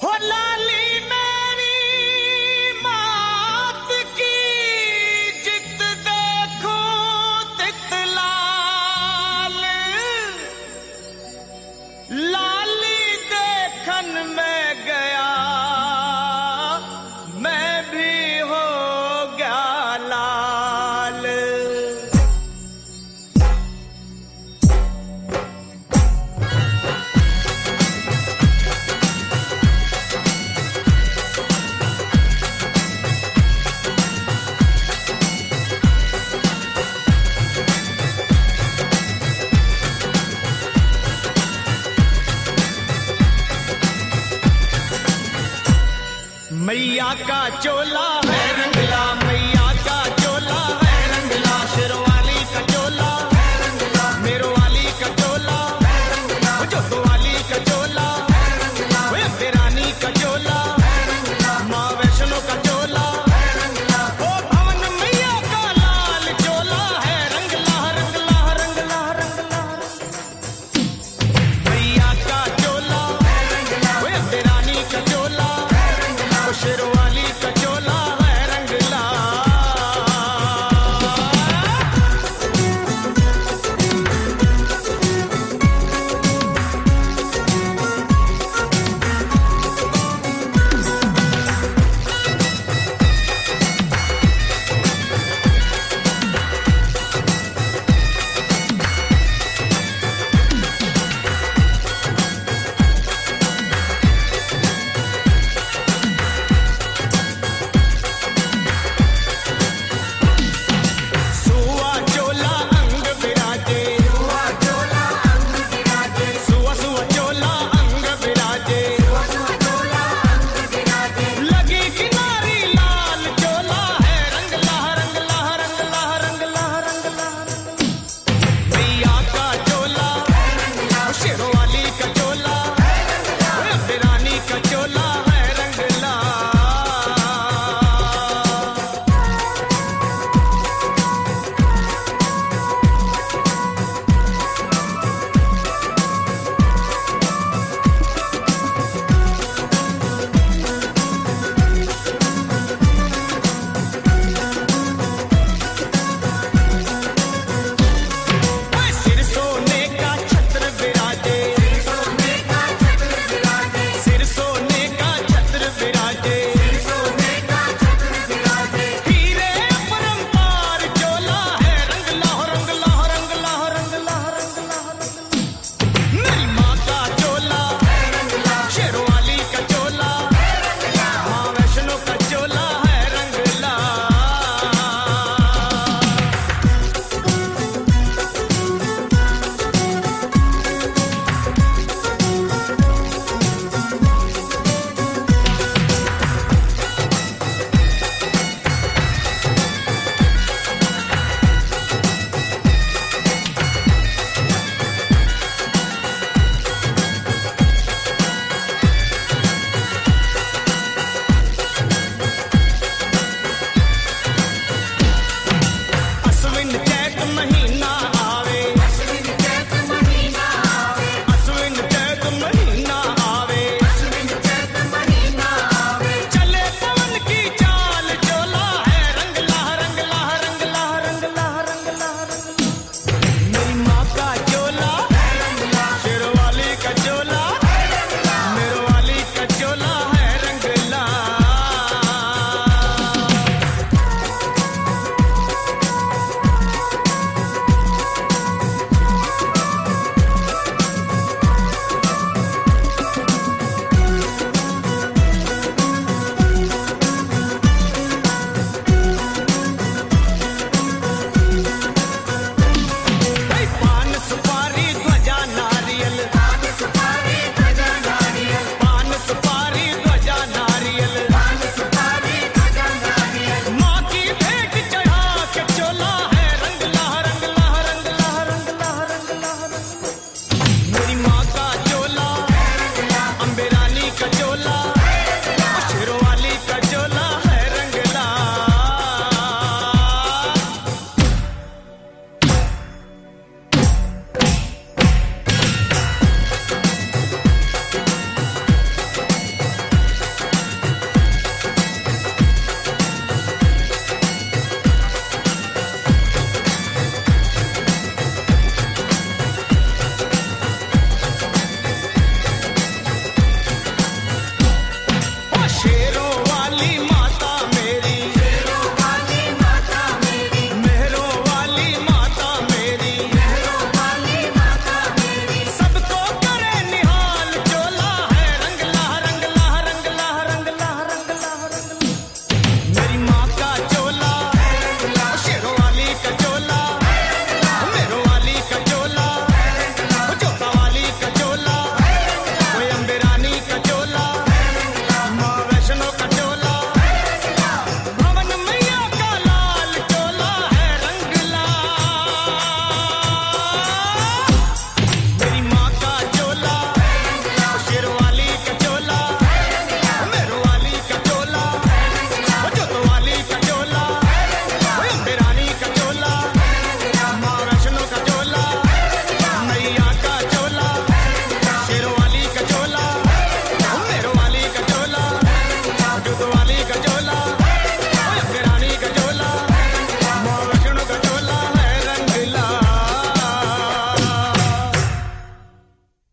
Hotline! मैया का चोला है।